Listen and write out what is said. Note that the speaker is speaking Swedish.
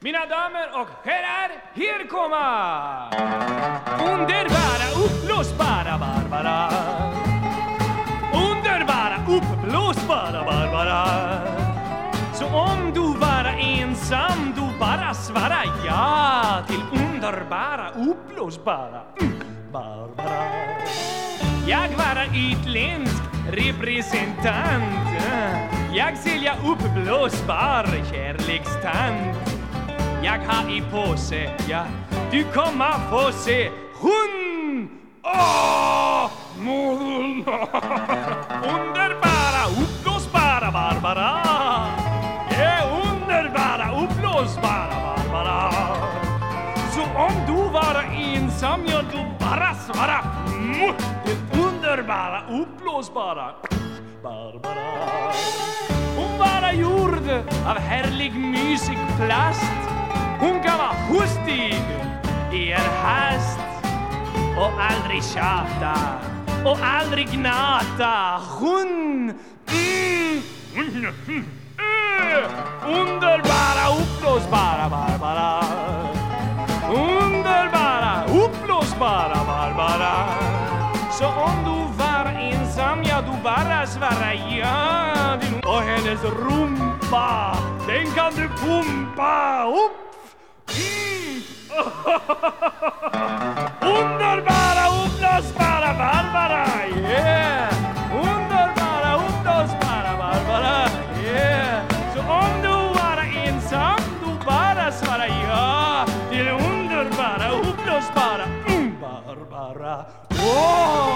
Mina damer och herrar, här komma! Underbara, uppblåsbara Barbara. Underbara, uppblåsbara Barbara. Så om du vara ensam, du bara svara ja till underbara, uppblåsbara mm, Barbara. Jag vara utländsk representant. Jag sälja uppblåsbar kärlekstant. Jag har i påse, ja, du kommer få se hon! Åh! Underbara, uppblåsbara Barbara. Ja, underbara, uppblåsbara Barbara. Så om du var ensam, ja, du bara svara mm, den underbara, uppblåsbara Barbara. Hon var gjord av härlig mysig plast. Vara hustig i en hast och aldrig tjata och aldrig gnata. Hon... Mm, mm, mm, underbara, uppblåsbara Barbara. Underbara, uppblåsbara Barbara. Så om du var ensam, ja du bara svara ja. Din och hennes rumpa, den kan du pumpa upp. Underbara, underbara Barbara! Yeah! Underbara, underbara Barbara! Yeah! Så om du bara ensam, du bara svara ja till underbara, underbara, mm, Barbara! Oh!